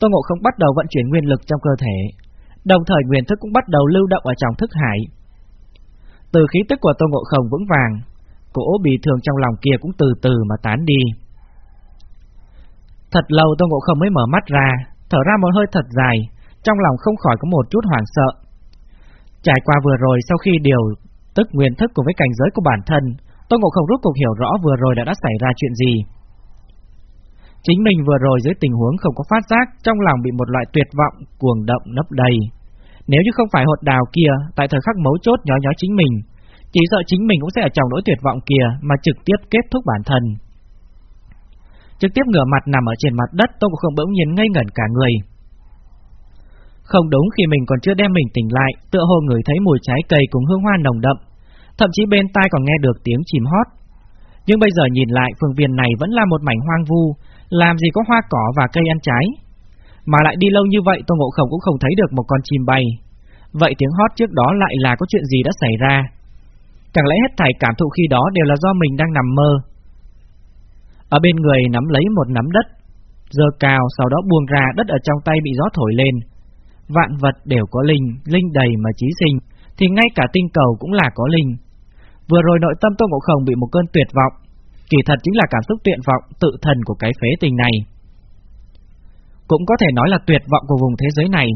Tôn Ngộ Không bắt đầu vận chuyển nguyên lực trong cơ thể, đồng thời nguyên thức cũng bắt đầu lưu động ở trong thức hải. Từ khí tức của Tôn Ngộ Không vững vàng, cỗ bị thương trong lòng kia cũng từ từ mà tán đi. Thật lâu Tôn Ngộ Không mới mở mắt ra, thở ra một hơi thật dài, trong lòng không khỏi có một chút hoảng sợ. Trải qua vừa rồi sau khi điều tức nguyên thức cùng với cảnh giới của bản thân, Tô Ngộ Không rút cuộc hiểu rõ vừa rồi đã đã xảy ra chuyện gì. Chính mình vừa rồi dưới tình huống không có phát giác, trong lòng bị một loại tuyệt vọng, cuồng động nấp đầy. Nếu như không phải hột đào kia, tại thời khắc mấu chốt nhói nhói chính mình, chỉ sợ chính mình cũng sẽ ở trong nỗi tuyệt vọng kia mà trực tiếp kết thúc bản thân. Trực tiếp ngửa mặt nằm ở trên mặt đất, Tô Ngộ Không bỗng nhiên ngây ngẩn cả người. Không đúng khi mình còn chưa đem mình tỉnh lại, tựa hồ người thấy mùi trái cây cùng hương hoa nồng đậm, thậm chí bên tai còn nghe được tiếng chim hót. Nhưng bây giờ nhìn lại, phương viên này vẫn là một mảnh hoang vu, làm gì có hoa cỏ và cây ăn trái. Mà lại đi lâu như vậy, Tô Ngộ Không cũng không thấy được một con chim bay. Vậy tiếng hót trước đó lại là có chuyện gì đã xảy ra? Chẳng lẽ hết thảy cảm thụ khi đó đều là do mình đang nằm mơ? Ở bên người nắm lấy một nắm đất, dơ cao sau đó buông ra đất ở trong tay bị gió thổi lên, vạn vật đều có linh, linh đầy mà trí sinh, thì ngay cả tinh cầu cũng là có linh. Vừa rồi nội tâm Tô Ngộ Không bị một cơn tuyệt vọng, kỳ thật chính là cảm xúc tuyệt vọng tự thần của cái phế tình này. Cũng có thể nói là tuyệt vọng của vùng thế giới này,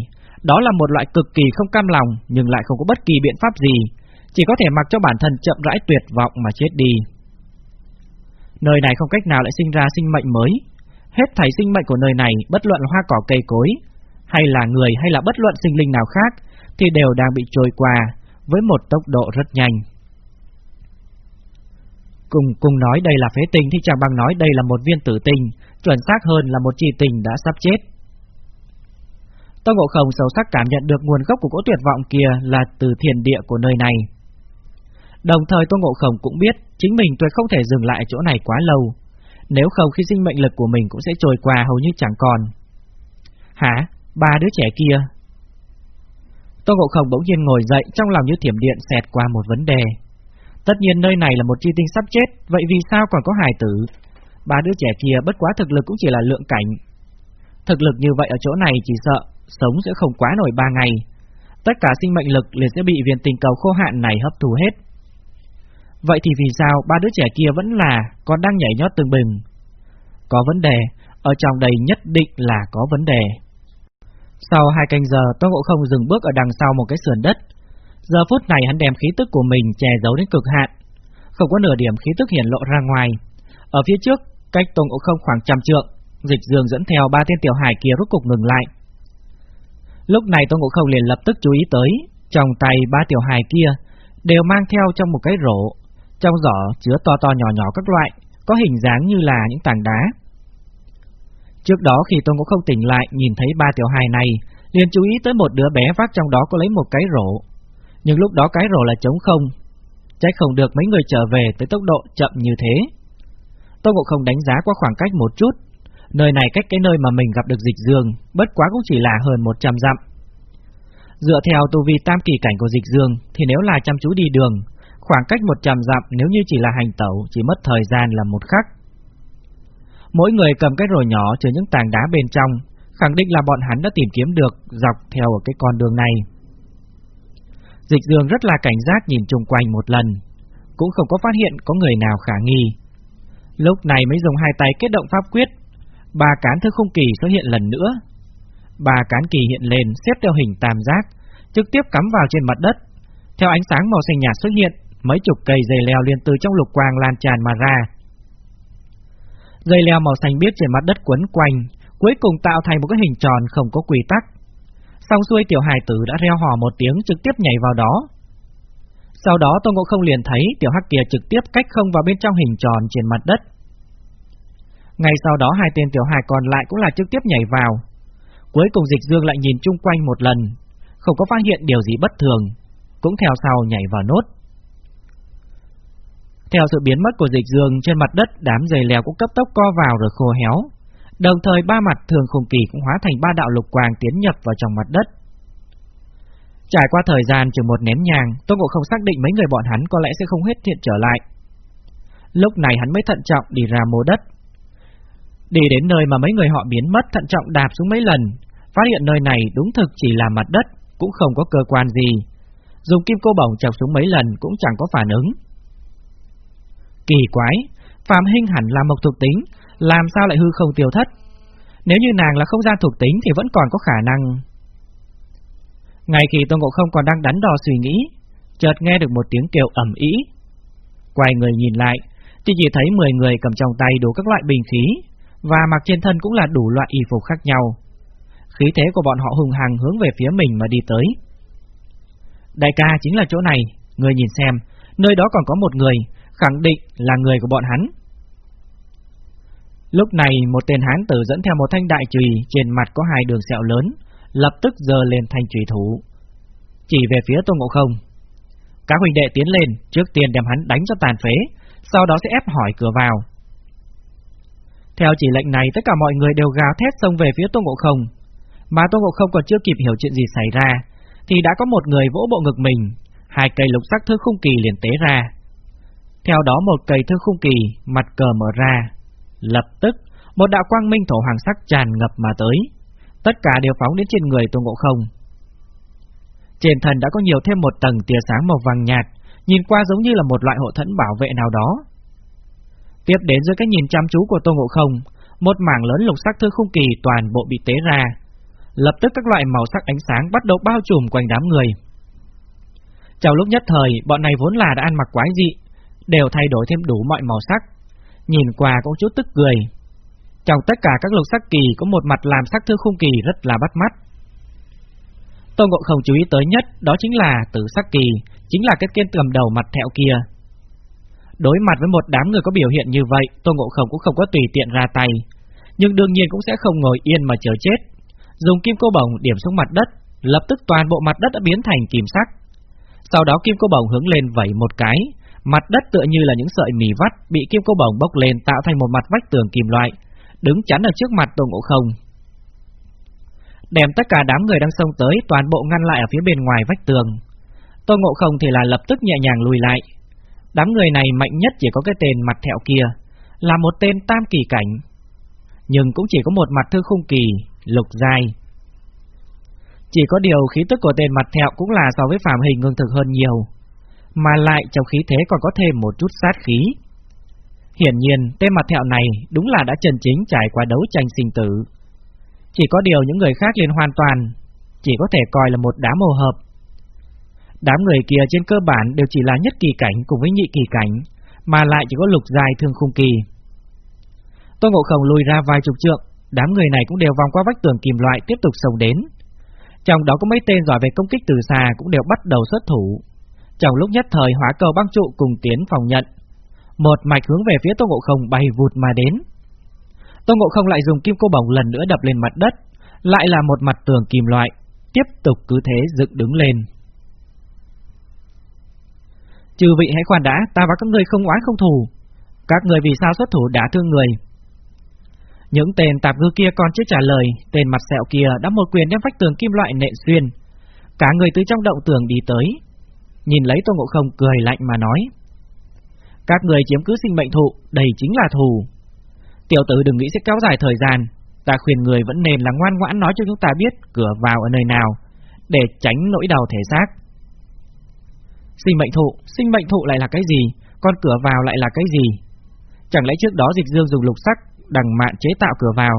đó là một loại cực kỳ không cam lòng nhưng lại không có bất kỳ biện pháp gì, chỉ có thể mặc cho bản thân chậm rãi tuyệt vọng mà chết đi. Nơi này không cách nào lại sinh ra sinh mệnh mới, hết thảy sinh mệnh của nơi này, bất luận hoa cỏ cây cối, hay là người hay là bất luận sinh linh nào khác, thì đều đang bị trôi qua với một tốc độ rất nhanh. Cùng cùng nói đây là phế tinh thì chẳng bằng nói đây là một viên tử tinh, chuẩn xác hơn là một chi tình đã sắp chết. Tô Ngộ Không sâu sắc cảm nhận được nguồn gốc của cỗ tuyệt vọng kia là từ thiền địa của nơi này. Đồng thời Tô Ngộ Không cũng biết chính mình tuyệt không thể dừng lại chỗ này quá lâu, nếu không khi sinh mệnh lực của mình cũng sẽ trôi qua hầu như chẳng còn. Hả? Ba đứa trẻ kia. Tô Ngộ Không bỗng nhiên ngồi dậy trong lòng như thiểm điện xẹt qua một vấn đề. Tất nhiên nơi này là một chi tinh sắp chết, vậy vì sao còn có hài tử? Ba đứa trẻ kia bất quá thực lực cũng chỉ là lượng cảnh. Thực lực như vậy ở chỗ này chỉ sợ, sống sẽ không quá nổi ba ngày. Tất cả sinh mệnh lực liền sẽ bị viên tình cầu khô hạn này hấp thu hết. Vậy thì vì sao ba đứa trẻ kia vẫn là còn đang nhảy nhót từng bình? Có vấn đề, ở trong đây nhất định là có vấn đề. Sau hai canh giờ, Tô Ngộ Không dừng bước ở đằng sau một cái sườn đất. Giờ phút này hắn đem khí tức của mình che giấu đến cực hạn, không có nửa điểm khí tức hiển lộ ra ngoài. Ở phía trước, cách Tô Ngộ Không khoảng trăm trượng, Dịch Dương dẫn theo ba tên tiểu hải kia rốt cục ngừng lại. Lúc này Tô Ngộ Không liền lập tức chú ý tới, trong tay ba tiểu hài kia đều mang theo trong một cái rổ, trong giỏ chứa to to nhỏ nhỏ các loại, có hình dáng như là những tảng đá. Trước đó khi tôi cũng Không tỉnh lại nhìn thấy ba tiểu hài này, liền chú ý tới một đứa bé vác trong đó có lấy một cái rổ. Nhưng lúc đó cái rổ là trống không, chắc không được mấy người trở về tới tốc độ chậm như thế. tôi cũng Không đánh giá qua khoảng cách một chút, Nơi này cách cái nơi mà mình gặp được dịch dương, bất quá cũng chỉ là hơn 100 dặm. Dựa theo tu vi tam kỳ cảnh của dịch dương, thì nếu là chăm chú đi đường, khoảng cách 100 dặm nếu như chỉ là hành tẩu, chỉ mất thời gian là một khắc. Mỗi người cầm cái rổ nhỏ chứa những tảng đá bên trong, khẳng định là bọn hắn đã tìm kiếm được dọc theo ở cái con đường này. Dịch dương rất là cảnh giác nhìn chung quanh một lần, cũng không có phát hiện có người nào khả nghi. Lúc này mới dùng hai tay kết động pháp quyết, ba cán thư không kỳ xuất hiện lần nữa. Ba cán kỳ hiện lên xếp theo hình tam giác, trực tiếp cắm vào trên mặt đất. Theo ánh sáng màu xanh nhạt xuất hiện, mấy chục cây dây leo liền từ trong lục quang lan tràn mà ra. Dây leo màu xanh biếc trên mặt đất quấn quanh, cuối cùng tạo thành một cái hình tròn không có quy tắc. Xong xuôi tiểu hài tử đã reo hò một tiếng trực tiếp nhảy vào đó. Sau đó Tô Ngộ Không liền thấy tiểu hắc kia trực tiếp cách không vào bên trong hình tròn trên mặt đất. Ngay sau đó hai tên tiểu hài còn lại cũng là trực tiếp nhảy vào. Cuối cùng dịch dương lại nhìn chung quanh một lần, không có phát hiện điều gì bất thường, cũng theo sau nhảy vào nốt. Theo sự biến mất của dịch dương trên mặt đất, đám dày leo cũng cấp tốc co vào rồi khô héo. Đồng thời ba mặt thường khung kỳ cũng hóa thành ba đạo lục quang tiến nhập vào trong mặt đất. Trải qua thời gian chừng một nén nhàng, Tôn Ngộ không xác định mấy người bọn hắn có lẽ sẽ không hết thiện trở lại. Lúc này hắn mới thận trọng đi ra mô đất. Đi đến nơi mà mấy người họ biến mất thận trọng đạp xuống mấy lần, phát hiện nơi này đúng thực chỉ là mặt đất, cũng không có cơ quan gì. Dùng kim cô bổng chọc xuống mấy lần cũng chẳng có phản ứng. Kỳ quái, Phạm Hinh hẳn là mộc thuộc tính, làm sao lại hư không tiêu thất? Nếu như nàng là không gian thuộc tính thì vẫn còn có khả năng. Ngay khi Tôn Ngộ Không còn đang đắn đo suy nghĩ, chợt nghe được một tiếng kêu ẩm ý. Quay người nhìn lại, chỉ chỉ thấy 10 người cầm trong tay đủ các loại bình khí, và mặc trên thân cũng là đủ loại y phục khác nhau. Khí thế của bọn họ hùng hằng hướng về phía mình mà đi tới. Đại ca chính là chỗ này, người nhìn xem, nơi đó còn có một người, khẳng định là người của bọn hắn. Lúc này một tên hán tử dẫn theo một thanh đại chùy trên mặt có hai đường sẹo lớn, lập tức giơ lên thanh chùy thủ. Chỉ về phía Tôn Ngộ Không. Các huynh đệ tiến lên, trước tiên đem hắn đánh cho tàn phế, sau đó sẽ ép hỏi cửa vào. Theo chỉ lệnh này, tất cả mọi người đều gào thét xông về phía Tôn Ngộ Không. Mà Tôn Ngộ Không còn chưa kịp hiểu chuyện gì xảy ra, thì đã có một người vỗ bộ ngực mình, hai cây lục sắc thứ khung kỳ liền tế ra. Theo đó một cây thư khung kỳ, mặt cờ mở ra. Lập tức, một đạo quang minh thổ hoàng sắc tràn ngập mà tới. Tất cả đều phóng đến trên người Tôn Ngộ Không. Trên thần đã có nhiều thêm một tầng tia sáng màu vàng nhạt, nhìn qua giống như là một loại hộ thẫn bảo vệ nào đó. Tiếp đến dưới cái nhìn chăm chú của Tô Ngộ Không, một mảng lớn lục sắc thư khung kỳ toàn bộ bị tế ra. Lập tức các loại màu sắc ánh sáng bắt đầu bao trùm quanh đám người. Trong lúc nhất thời, bọn này vốn là đã ăn mặc quái dị, đều thay đổi thêm đủ mọi màu sắc. Nhìn qua cũng chút tức cười. Trong tất cả các lục sắc kỳ có một mặt làm sắc thư khung kỳ rất là bắt mắt. Tô Ngộ Không chú ý tới nhất đó chính là tử sắc kỳ, chính là cái kiên cầm đầu mặt thẹo kia. Đối mặt với một đám người có biểu hiện như vậy, Tô Ngộ Không cũng không có tùy tiện ra tay, nhưng đương nhiên cũng sẽ không ngồi yên mà chờ chết. Dùng kim cô bổng điểm xuống mặt đất, lập tức toàn bộ mặt đất đã biến thành kim sắc. Sau đó kim cô bổng hướng lên vẩy một cái, mặt đất tựa như là những sợi mì vắt bị kim cô bổng bốc lên tạo thành một mặt vách tường kim loại, đứng chắn ở trước mặt Tô Ngộ Không. Đem tất cả đám người đang xông tới toàn bộ ngăn lại ở phía bên ngoài vách tường. Tô Ngộ Không thì là lập tức nhẹ nhàng lùi lại, Đám người này mạnh nhất chỉ có cái tên mặt thẹo kia, là một tên tam kỳ cảnh, nhưng cũng chỉ có một mặt thư khung kỳ, lục dai. Chỉ có điều khí tức của tên mặt thẹo cũng là so với phạm hình ngưng thực hơn nhiều, mà lại trong khí thế còn có thêm một chút sát khí. Hiển nhiên, tên mặt thẹo này đúng là đã chân chính trải qua đấu tranh sinh tử. Chỉ có điều những người khác liền hoàn toàn, chỉ có thể coi là một đám hồ hợp, Đám người kia trên cơ bản đều chỉ là nhất kỳ cảnh cùng với nhị kỳ cảnh, mà lại chỉ có lục dài thương khung kỳ. Tôn Ngộ Không lùi ra vài chục trượng, đám người này cũng đều vòng qua vách tường kim loại tiếp tục sông đến. Trong đó có mấy tên giỏi về công kích từ xa cũng đều bắt đầu xuất thủ. Trong lúc nhất thời hóa cầu băng trụ cùng tiến phòng nhận, một mạch hướng về phía Tôn Ngộ Không bay vụt mà đến. Tôn Ngộ Không lại dùng kim cô bổng lần nữa đập lên mặt đất, lại là một mặt tường kim loại, tiếp tục cứ thế dựng đứng lên. Trừ vị hãy khoan đã, ta và các người không oán không thù. Các người vì sao xuất thủ đã thương người? Những tên tạp ngư kia còn chưa trả lời, tên mặt sẹo kia đã một quyền đem vách tường kim loại nện xuyên. Cả người từ trong động tường đi tới. Nhìn lấy Tô Ngộ Không cười lạnh mà nói. Các người chiếm cứ sinh mệnh thụ, đây chính là thù. Tiểu tử đừng nghĩ sẽ kéo dài thời gian, ta khuyên người vẫn nên là ngoan ngoãn nói cho chúng ta biết cửa vào ở nơi nào, để tránh nỗi đau thể xác. Sinh mệnh thụ, sinh mệnh thụ lại là cái gì, con cửa vào lại là cái gì? Chẳng lẽ trước đó dịch dương dùng lục sắc đằng mạn chế tạo cửa vào,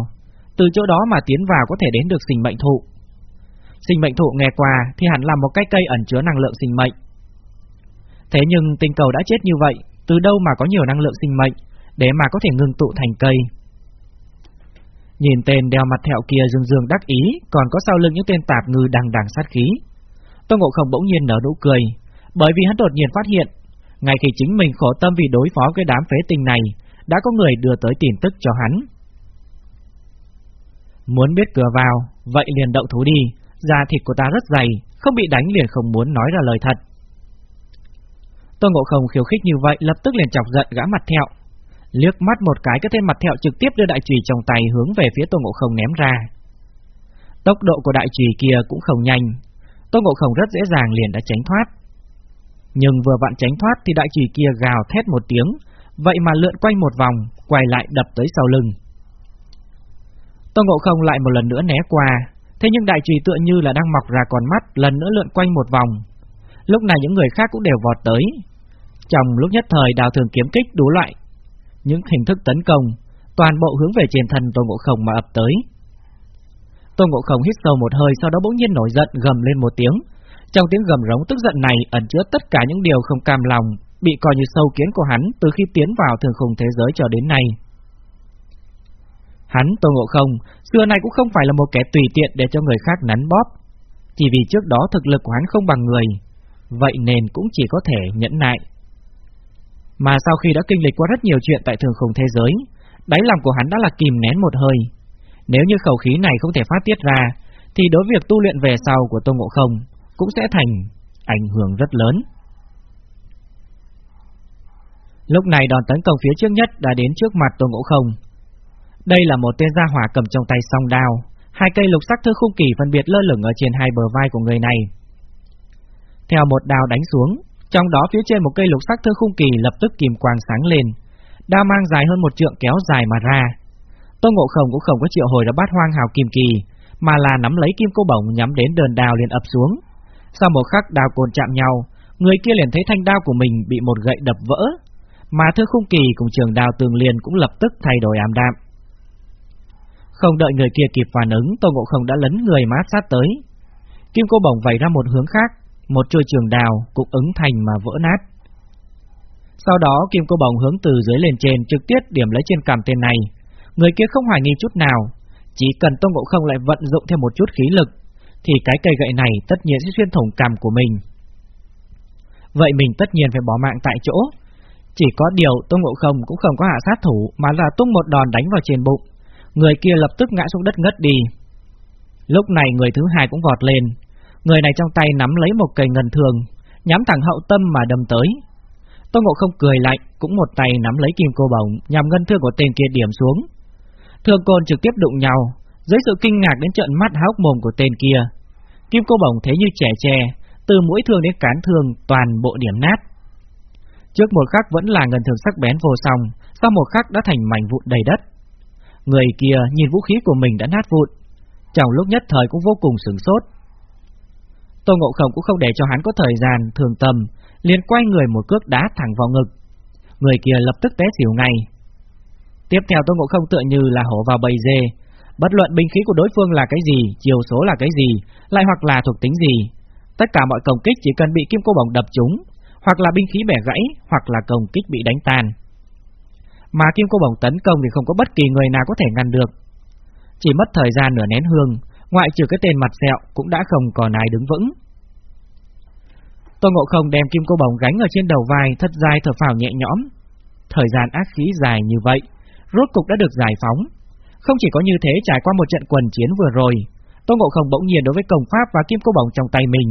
từ chỗ đó mà tiến vào có thể đến được sinh mệnh thụ. Sinh mệnh thụ nghe qua thì hẳn là một cái cây ẩn chứa năng lượng sinh mệnh. Thế nhưng tinh cầu đã chết như vậy, từ đâu mà có nhiều năng lượng sinh mệnh, để mà có thể ngưng tụ thành cây. Nhìn tên đeo mặt thẹo kia dương dương đắc ý, còn có sau lưng những tên tạp ngư đằng đằng sát khí. Tô Ngộ Không bỗng nhiên nở nụ cười, bởi vì hắn đột nhiên phát hiện, ngay khi chính mình khổ tâm vì đối phó với đám phế tình này, đã có người đưa tới tin tức cho hắn. Muốn biết cửa vào, vậy liền động thú đi, da thịt của ta rất dày, không bị đánh liền không muốn nói ra lời thật. Tôn Ngộ Không khiêu khích như vậy lập tức liền chọc giận gã mặt thẹo. Liếc mắt một cái cái tên mặt thẹo trực tiếp đưa đại chùy trong tay hướng về phía tôn Ngộ Không ném ra. Tốc độ của đại chùy kia cũng không nhanh, tôn Ngộ Không rất dễ dàng liền đã tránh thoát. Nhưng vừa vặn tránh thoát thì đại chùy kia gào thét một tiếng, vậy mà lượn quanh một vòng, quay lại đập tới sau lưng. Tôn Ngộ Không lại một lần nữa né qua, thế nhưng đại chùy tựa như là đang mọc ra con mắt, lần nữa lượn quanh một vòng. Lúc này những người khác cũng đều vọt tới. Trong lúc nhất thời đào thường kiếm kích đủ loại, những hình thức tấn công, toàn bộ hướng về trên thân Tô Ngộ Không mà ập tới. Tô Ngộ Không hít sâu một hơi, sau đó bỗng nhiên nổi giận gầm lên một tiếng. Trong tiếng gầm rống tức giận này ẩn chứa tất cả những điều không cam lòng, bị coi như sâu kiến của hắn từ khi tiến vào thường khủng thế giới cho đến nay. Hắn Tô Ngộ Không, xưa nay cũng không phải là một kẻ tùy tiện để cho người khác nắn bóp, chỉ vì trước đó thực lực của hắn không bằng người, vậy nên cũng chỉ có thể nhẫn nại. Mà sau khi đã kinh lịch qua rất nhiều chuyện tại thường khủng thế giới, đáy lòng của hắn đã là kìm nén một hơi. Nếu như khẩu khí này không thể phát tiết ra, thì đối việc tu luyện về sau của Tô Ngộ Không cũng sẽ thành ảnh hưởng rất lớn. Lúc này đòn tấn công phía trước nhất đã đến trước mặt Tô Ngộ Không. Đây là một tên gia hỏa cầm trong tay song đao, hai cây lục sắc thư khung kỳ phân biệt lơ lửng ở trên hai bờ vai của người này. Theo một đao đánh xuống, trong đó phía trên một cây lục sắc thơ khung kỳ lập tức kìm quang sáng lên, đao mang dài hơn một trượng kéo dài mà ra. Tô Ngộ Không cũng không có triệu hồi ra bát hoang hào kim kỳ, mà là nắm lấy kim cô bổng nhắm đến đờn đao liền ập xuống. Sau một khắc đao cồn chạm nhau, người kia liền thấy thanh đao của mình bị một gậy đập vỡ, mà thơ khung kỳ cùng trường đào tường liền cũng lập tức thay đổi ảm đạm. Không đợi người kia kịp phản ứng, Tô Ngộ Không đã lấn người mát sát tới. Kim cô bổng vẩy ra một hướng khác, một chuôi trường đào cũng ứng thành mà vỡ nát. Sau đó kim cô bồng hướng từ dưới lên trên trực tiếp điểm lấy trên cằm tên này. Người kia không hoài nghi chút nào, chỉ cần Tô Ngộ Không lại vận dụng thêm một chút khí lực, thì cái cây gậy này tất nhiên sẽ xuyên thủng cằm của mình. Vậy mình tất nhiên phải bỏ mạng tại chỗ, chỉ có điều Tôn Ngộ Không cũng không có hạ sát thủ mà là tung một đòn đánh vào trên bụng. Người kia lập tức ngã xuống đất ngất đi. Lúc này người thứ hai cũng vọt lên. Người này trong tay nắm lấy một cây ngân thường, nhắm thẳng hậu tâm mà đâm tới. Tôn Ngộ Không cười lạnh, cũng một tay nắm lấy kim cô bổng, nhằm ngân thương của tên kia điểm xuống. Thương côn trực tiếp đụng nhau, dưới sự kinh ngạc đến trợn mắt hốc mồm của tên kia. Kim cô bổng thế như trẻ tre, từ mũi thương đến cán thương toàn bộ điểm nát. Trước một khắc vẫn là ngân thường sắc bén vô song, sau một khắc đã thành mảnh vụn đầy đất. Người kia nhìn vũ khí của mình đã nát vụn, trong lúc nhất thời cũng vô cùng sửng sốt. Tô Ngộ Không cũng không để cho hắn có thời gian thường tâm, liền quay người một cước đá thẳng vào ngực. Người kia lập tức té xỉu ngay. Tiếp theo Tô Ngộ Không tựa như là hổ vào bầy dê, bất luận binh khí của đối phương là cái gì, chiều số là cái gì, lại hoặc là thuộc tính gì, tất cả mọi công kích chỉ cần bị kim cô bổng đập trúng, hoặc là binh khí bẻ gãy, hoặc là công kích bị đánh tan. Mà kim cô bổng tấn công thì không có bất kỳ người nào có thể ngăn được. Chỉ mất thời gian nửa nén hương, ngoại trừ cái tên mặt sẹo cũng đã không còn ai đứng vững. Tô Ngộ Không đem kim cô bổng gánh ở trên đầu vai thật dài thở phào nhẹ nhõm. Thời gian ác khí dài như vậy, rốt cục đã được giải phóng. Không chỉ có như thế trải qua một trận quần chiến vừa rồi, Tô Ngộ Không bỗng nhiên đối với công pháp và kim cô bổng trong tay mình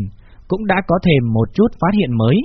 cũng đã có thêm một chút phát hiện mới.